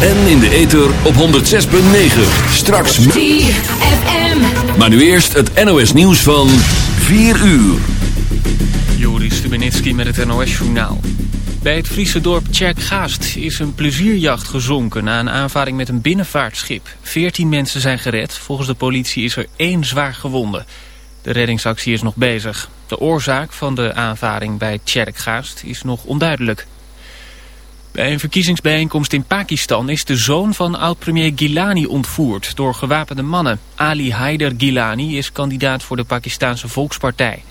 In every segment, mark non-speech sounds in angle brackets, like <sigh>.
En in de ether op 106.9. Straks meer. FM. Maar nu eerst het NOS nieuws van 4 uur. Joris Stubenitski met het NOS-journaal. Bij het Friese dorp Tjerkgaast is een plezierjacht gezonken... na een aanvaring met een binnenvaartschip. Veertien mensen zijn gered. Volgens de politie is er één zwaar gewonde. De reddingsactie is nog bezig. De oorzaak van de aanvaring bij Tjerkgaast is nog onduidelijk. Bij een verkiezingsbijeenkomst in Pakistan is de zoon van oud-premier Gilani ontvoerd door gewapende mannen. Ali Haider Gilani is kandidaat voor de Pakistanse Volkspartij.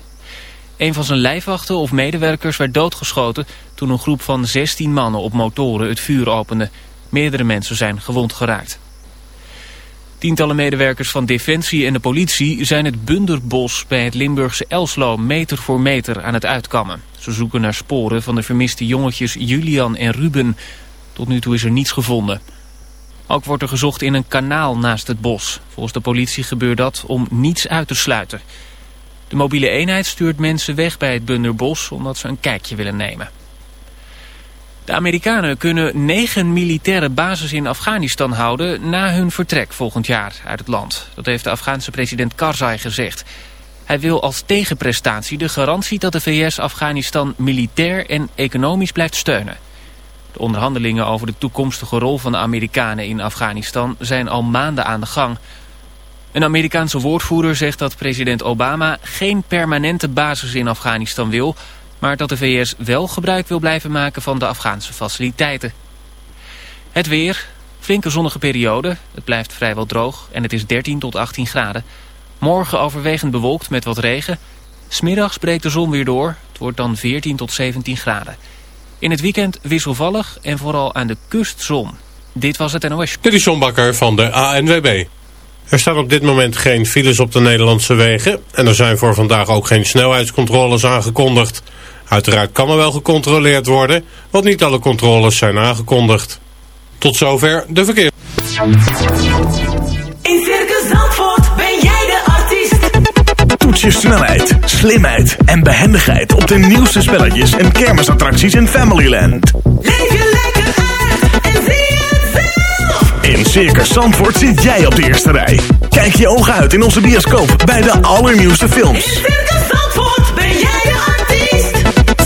Een van zijn lijfwachten of medewerkers werd doodgeschoten toen een groep van 16 mannen op motoren het vuur opende. Meerdere mensen zijn gewond geraakt. Tientallen medewerkers van Defensie en de politie zijn het Bunderbos bij het Limburgse Elslo meter voor meter aan het uitkammen. Ze zoeken naar sporen van de vermiste jongetjes Julian en Ruben. Tot nu toe is er niets gevonden. Ook wordt er gezocht in een kanaal naast het bos. Volgens de politie gebeurt dat om niets uit te sluiten. De mobiele eenheid stuurt mensen weg bij het Bunderbos omdat ze een kijkje willen nemen. De Amerikanen kunnen negen militaire bases in Afghanistan houden na hun vertrek volgend jaar uit het land. Dat heeft de Afghaanse president Karzai gezegd. Hij wil als tegenprestatie de garantie dat de VS Afghanistan militair en economisch blijft steunen. De onderhandelingen over de toekomstige rol van de Amerikanen in Afghanistan zijn al maanden aan de gang. Een Amerikaanse woordvoerder zegt dat president Obama geen permanente basis in Afghanistan wil, maar dat de VS wel gebruik wil blijven maken van de Afghaanse faciliteiten. Het weer, flinke zonnige periode, het blijft vrijwel droog en het is 13 tot 18 graden. Morgen overwegend bewolkt met wat regen. Smiddags breekt de zon weer door, het wordt dan 14 tot 17 graden. In het weekend wisselvallig en vooral aan de kust zon. Dit was het NOS. Dit is John van de ANWB. Er staan op dit moment geen files op de Nederlandse wegen... en er zijn voor vandaag ook geen snelheidscontroles aangekondigd. Uiteraard kan er wel gecontroleerd worden, want niet alle controles zijn aangekondigd. Tot zover de verkeer. In Circus Zandvoort ben jij de artiest. Toets je snelheid, slimheid en behendigheid op de nieuwste spelletjes en kermisattracties in Familyland. Leef je lekker uit en zie het zelf. In Circus Zandvoort zit jij op de eerste rij. Kijk je ogen uit in onze bioscoop bij de allernieuwste films. In Circus Zandvoort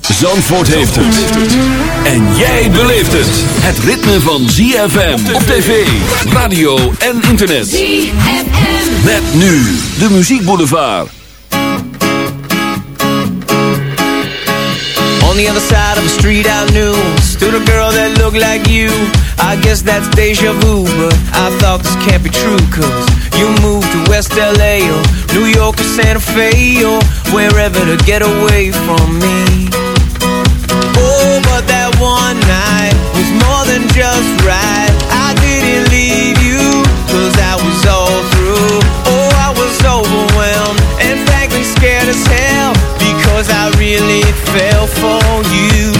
Zandvoort heeft het. En jij beleeft het. Het ritme van ZFM op tv, radio en internet. ZFM. Met nu de muziekboulevard. On the other side of the street I knew Stood a girl that looked like you I guess that's deja vu But I thought this can't be true Cause you moved to West LA Or New York or Santa Fe Or wherever to get away from me one night Was more than just right. I didn't leave you Cause I was all through. Oh, I was overwhelmed And frankly scared as hell Because I really fell for you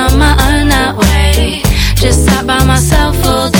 on my own that way. Just sat by myself all day.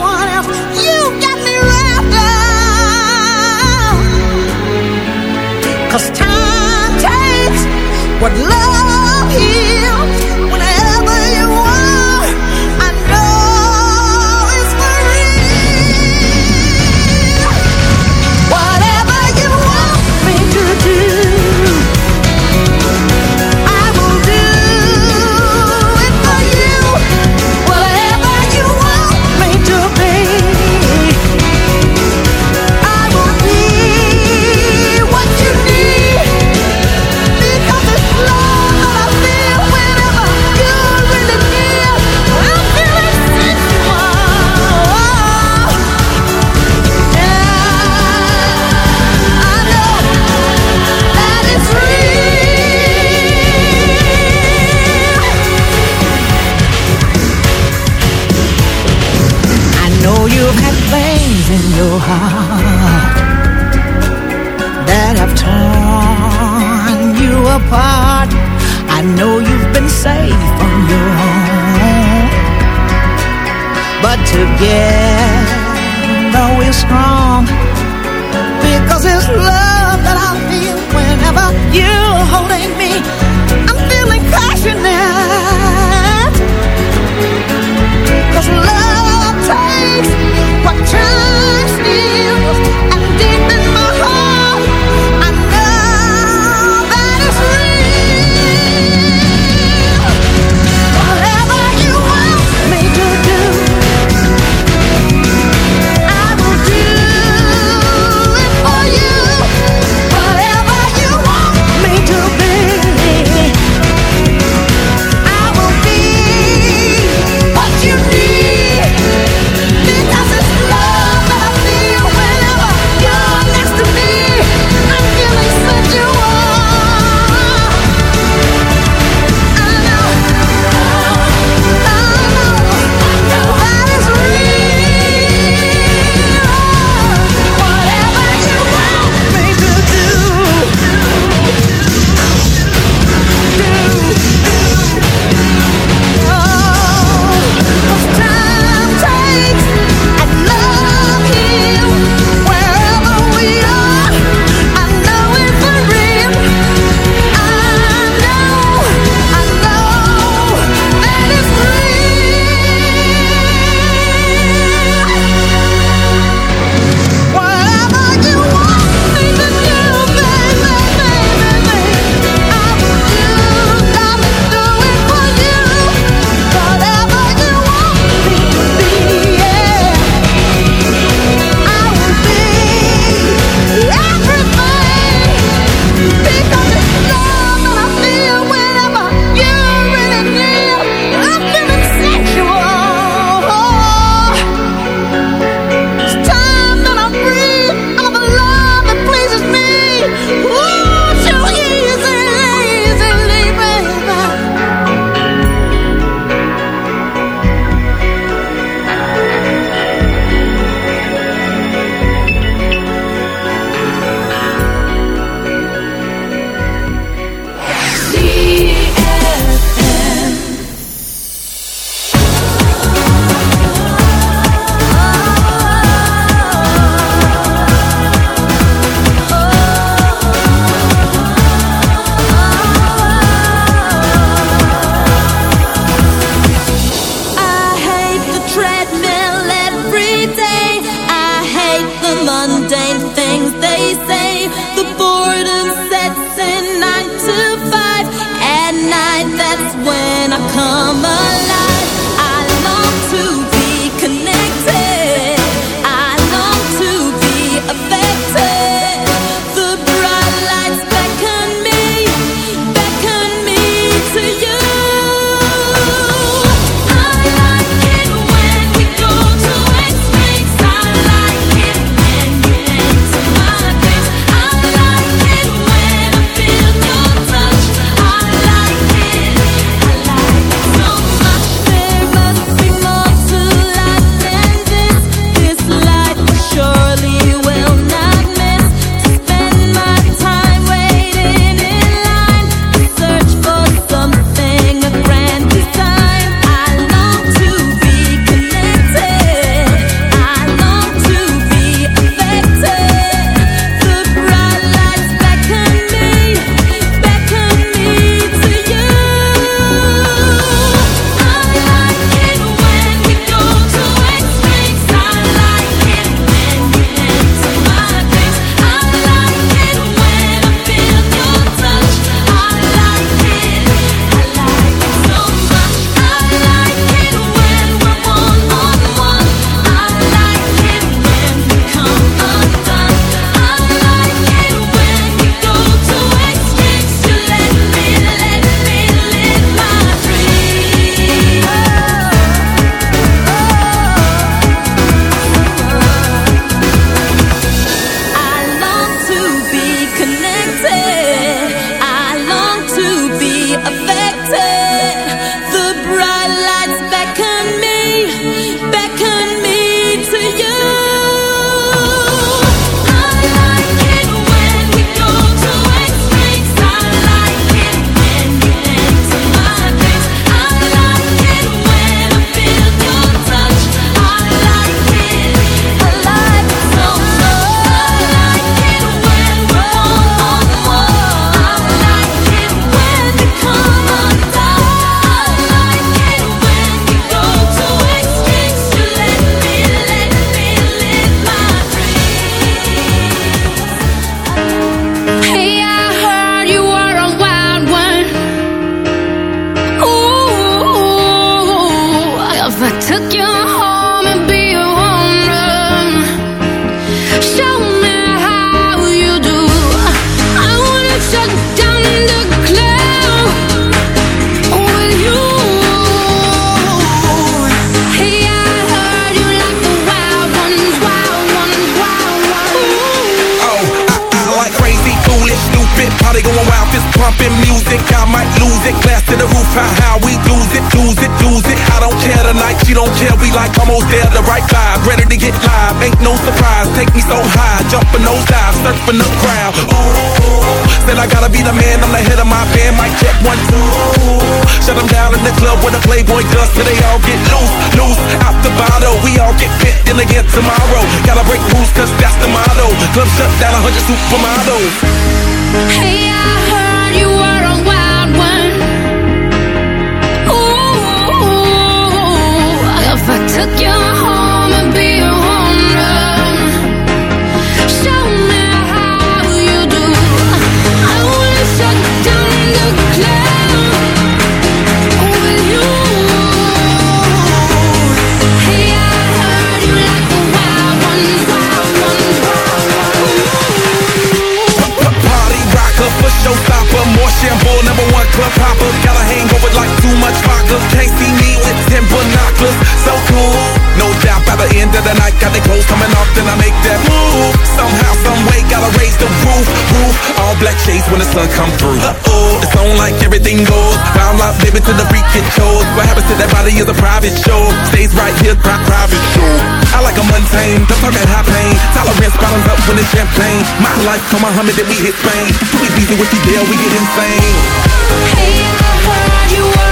What love supermodel Got their clothes coming off, then I make that move. Somehow, someway, gotta raise the roof, roof. All black shades when the sun come through. Uh-oh, it's on like everything goes. Round life, baby, to the freak it shows. What happens to that body is a private show. Stays right here, pri- private show. I like a mundane, the perfect high pain. Tolerance bottoms up when it's champagne. My life, come on, Muhammad, then we hit Spain. Too easy with you, deal, we get insane. Hey, I heard you were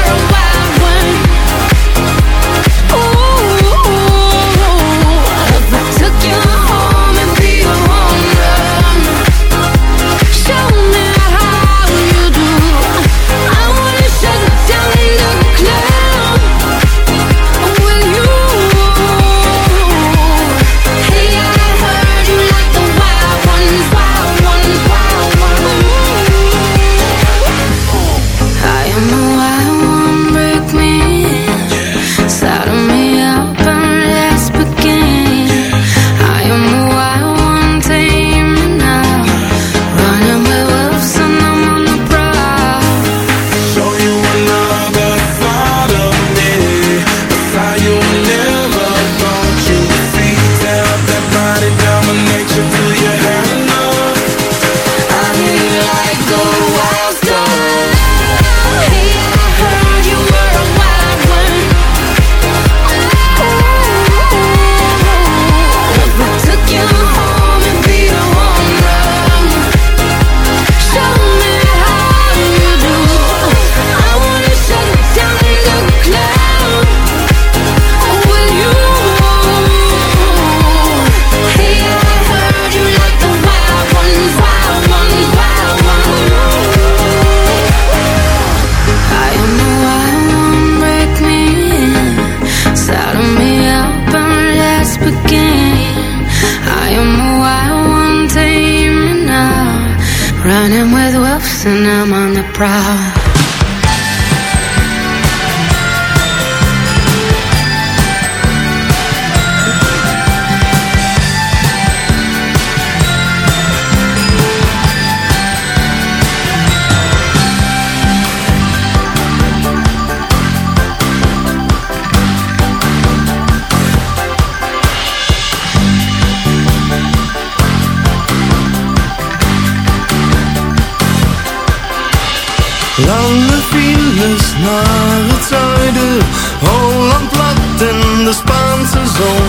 proud. zone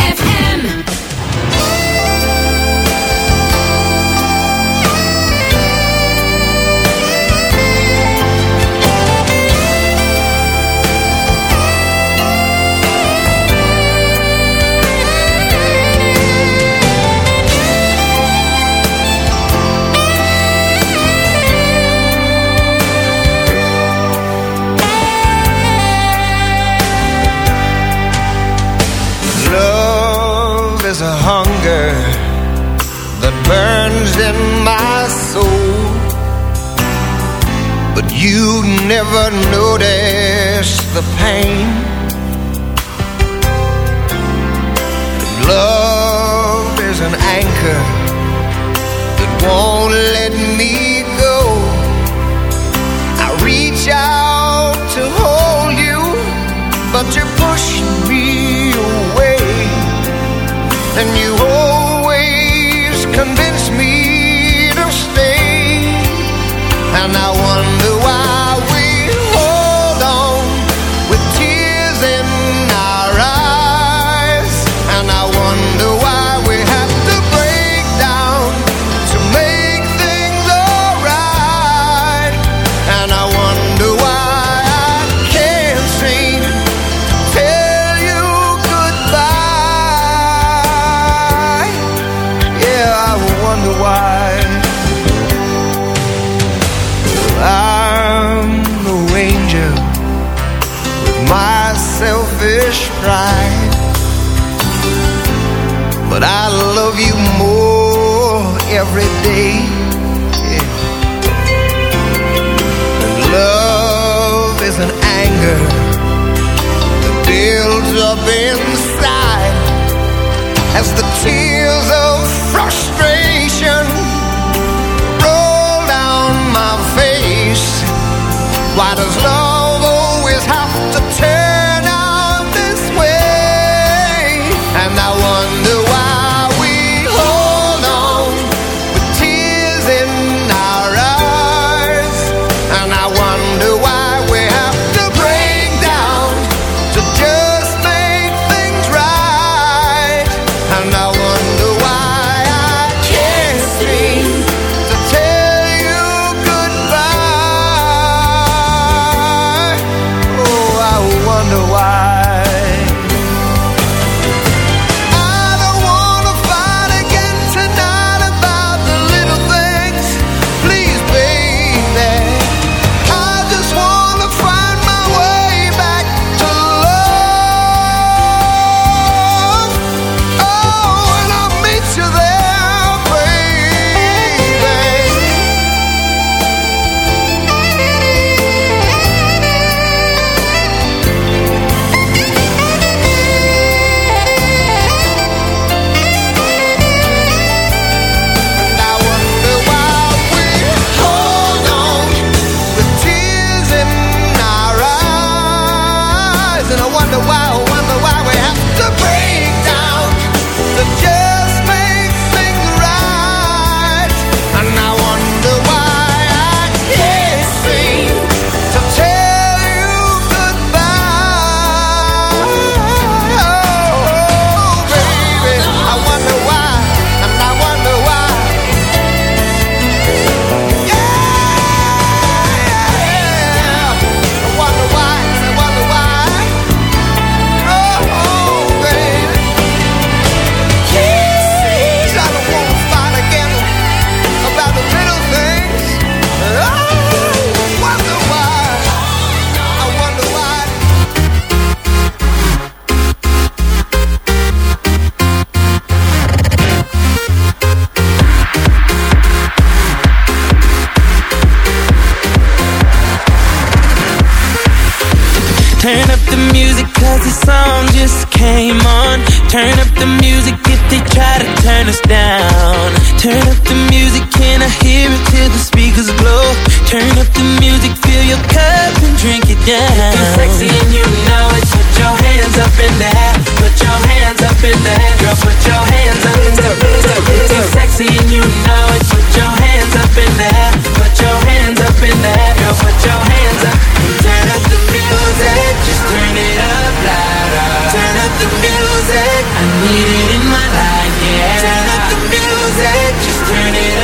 never notice the pain. That Love is an anchor that won't let me go. I reach out to hold you But you're pushing me away. And you turn it up.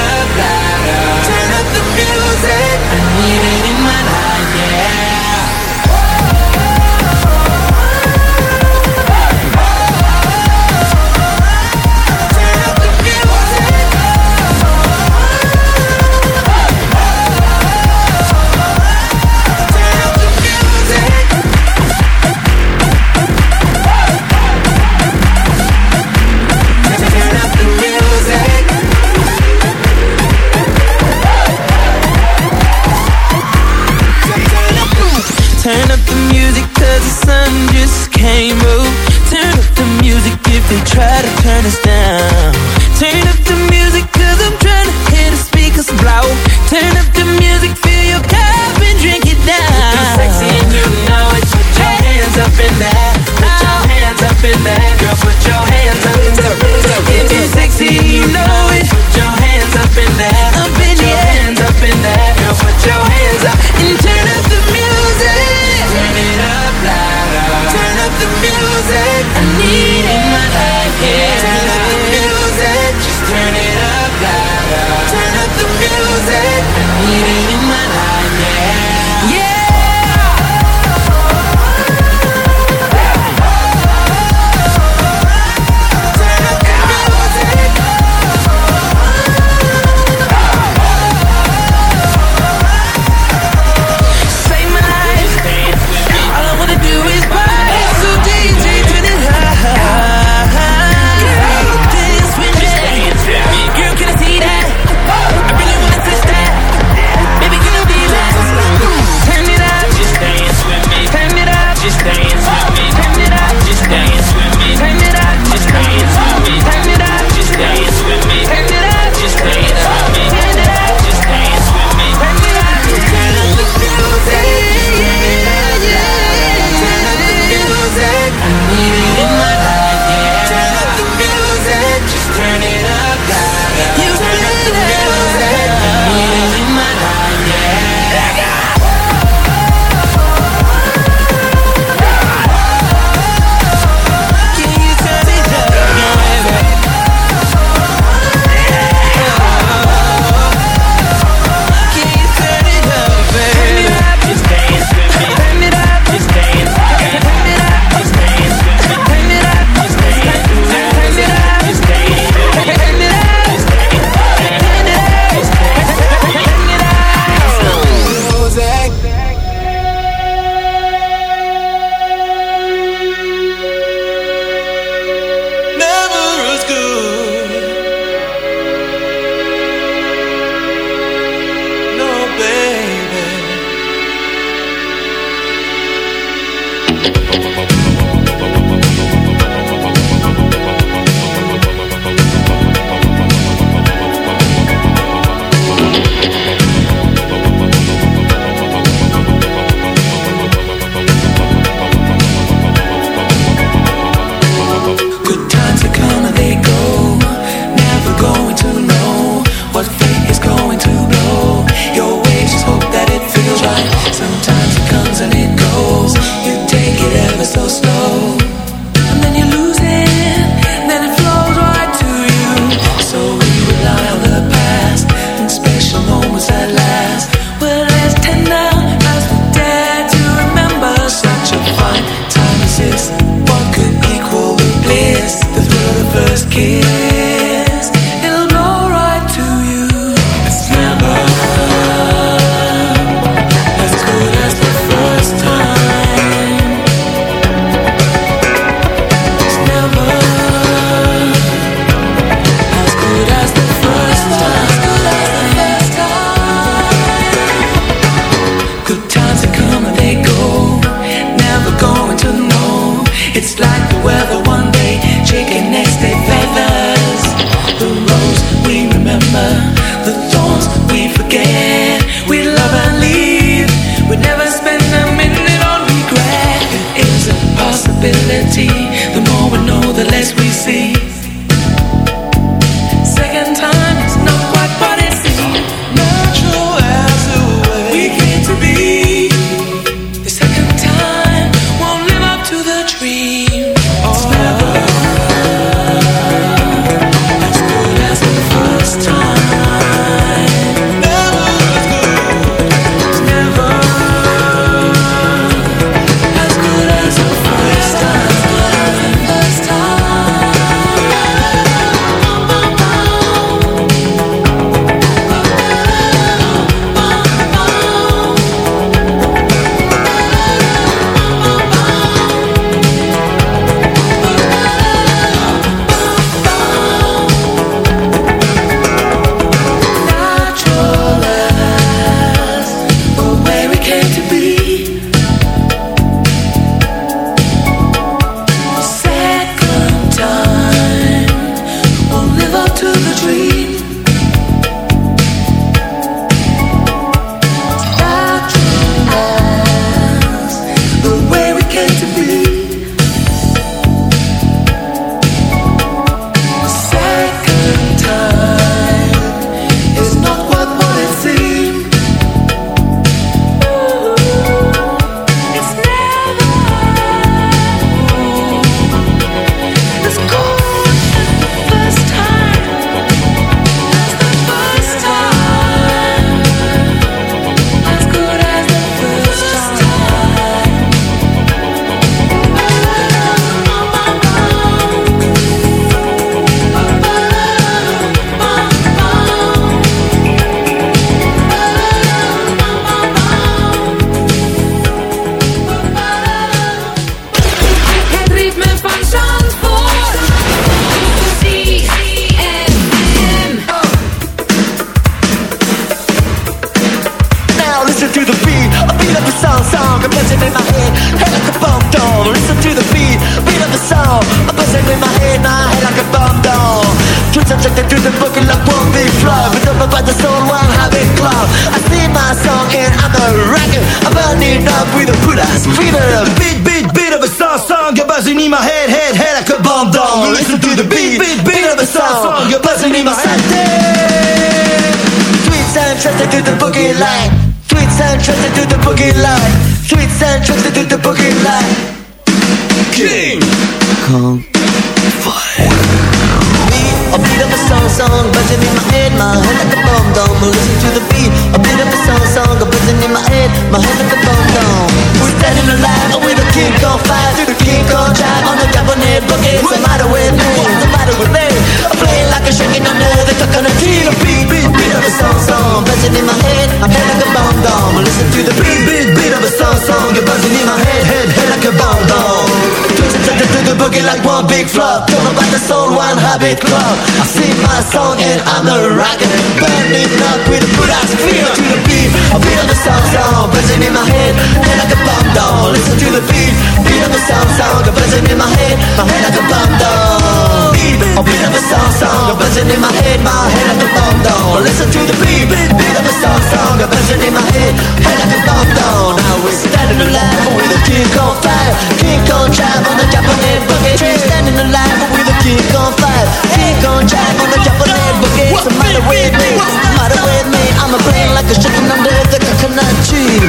My head, like a dome. We're standing alive with a King Kong fire, through the King Kong drive on the Japanese boogie. What's the matter with me? What's the matter with me? I'm playing like a shaking under the coconut tree. The beat, beat, beat of a song, song, buzzing in my head, my head like a bomb dome. Listen to the beat, beat, beat of a song, song, you're buzzing in my head, head, head like a bomb dome. Twisted to to the boogie like one big flop. The soul, one habit club. I sing my song and I'm a rocker, burning up with a good ass feel to the beat. A beat of a song, song, buzzing in my head, head like a bomb dome. Listen to the beat, beat of a song, song, buzzing in my head, my head like a bomb dome. Beat, a beat of a song, song, buzzing in my head, my head like a bomb dome. Listen to the beat, beat, of a song, song, buzzing in my head, head like a bomb dome. Now we're standing alive with a king on fire, king on drive on the Japanese boogie. We're standing alive with a king on fire, king on drive on the Japanese boogie. What's the matter with me? What's the matter with me? I'm a brain like a chicken under the coconut tree.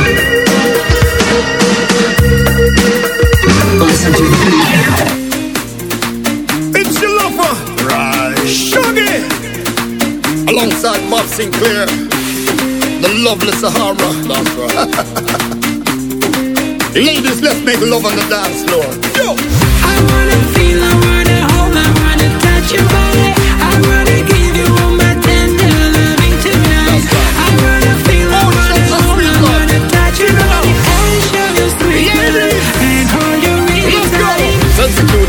Listen to the It's your lover, right? Shaggy, alongside Bob Sinclar, the lovely Sahara. That's right. <laughs> Ladies, let's make love on the dance floor.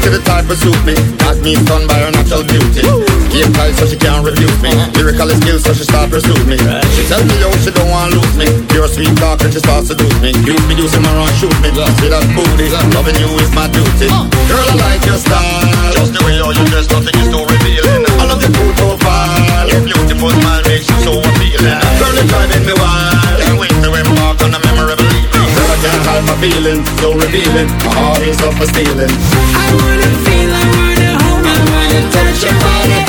To the type of suit me. Got me stunned by her natural beauty. Game tight so she can't refuse me. Lyrical skills so she start pursue me. She tell me yo she don't want lose me. Pure sweet talk and she start seduce me. You be using my run shoot me. See that booty, loving you is my duty. Girl I like your style. Just the way how you dress, nothing is too feeling, so revealing. My heart is up for stealing. I wanna feel, I wanna hold, I wanna touch your body.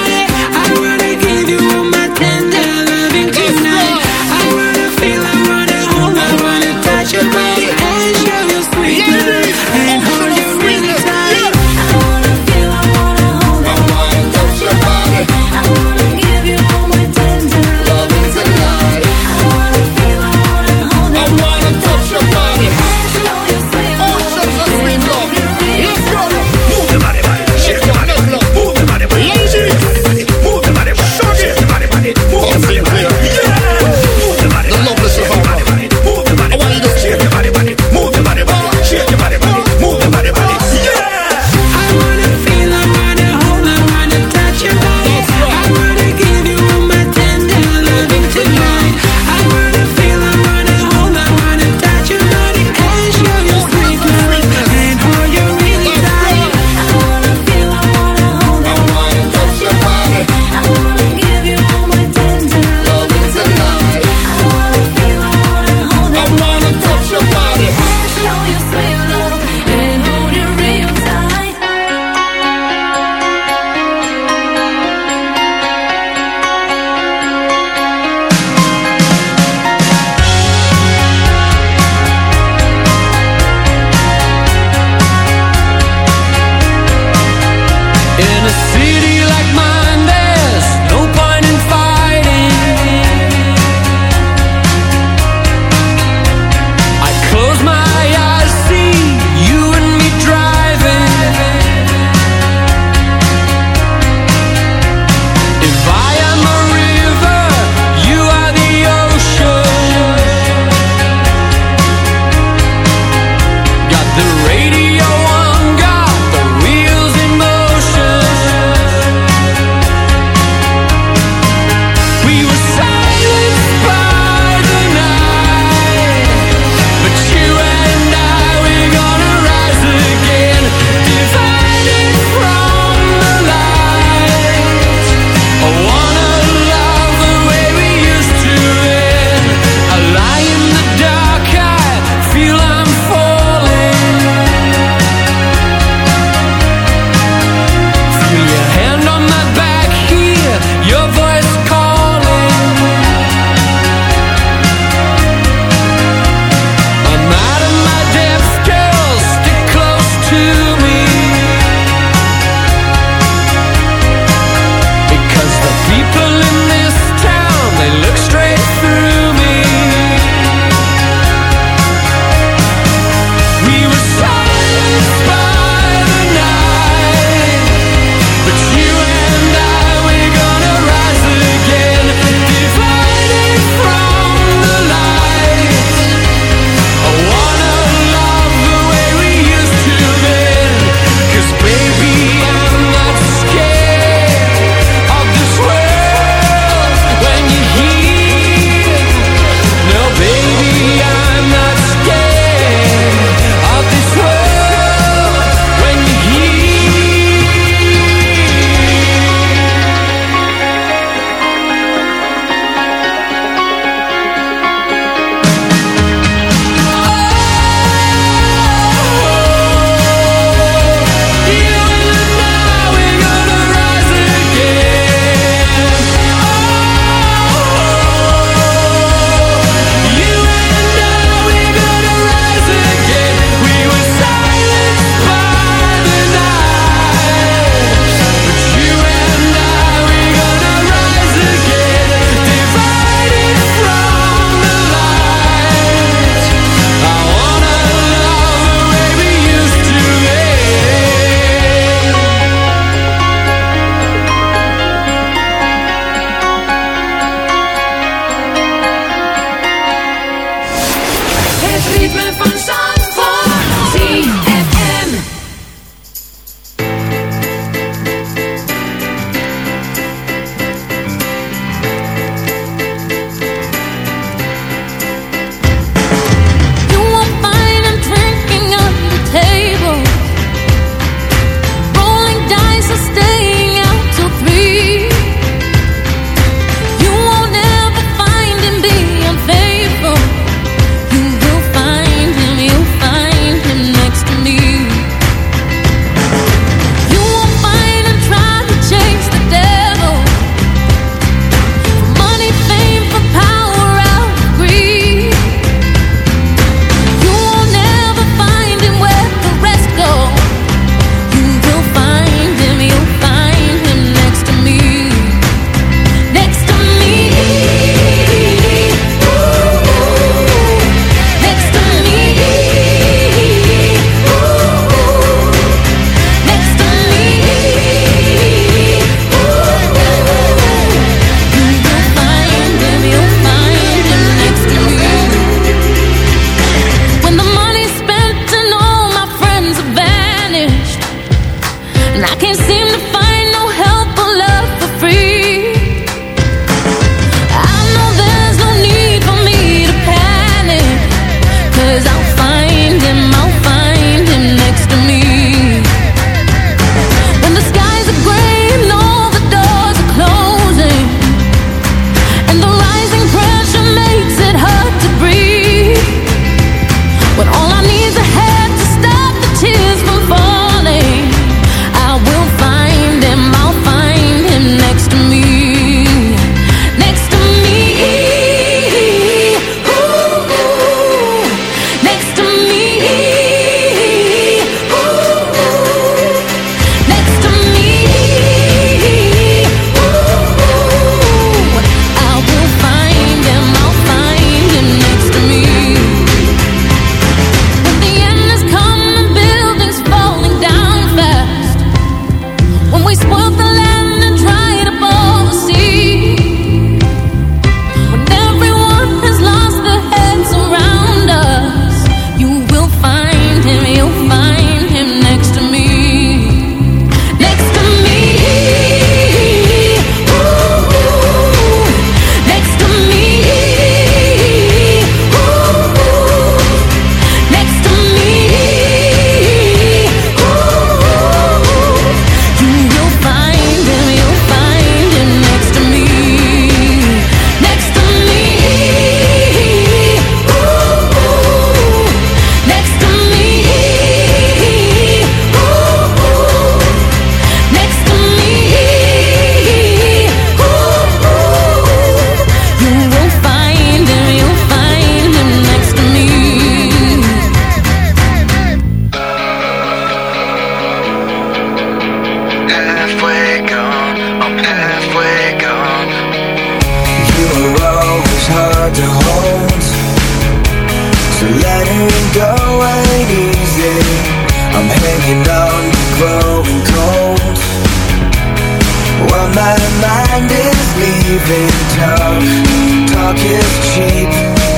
Talk is cheap,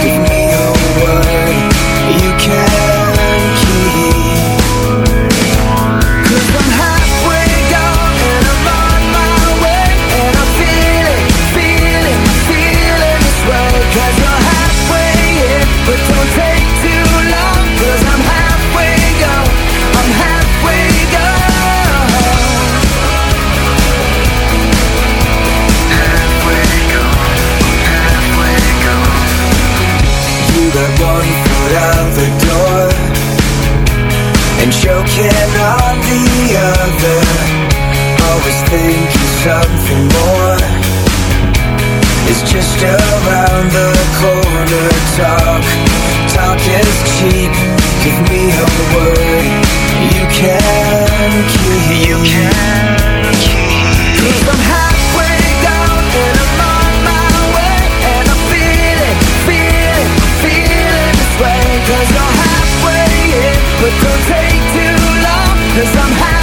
give me a word. You can Joking on the other. Always thinking something more. Is just around the corner Talk, talk is cheap. Give me a word. You can keep You can keep. I'm halfway and I'm on my way. And I'm feeling, feeling, feeling this Cause I'm but don't take too long, i I'm happy.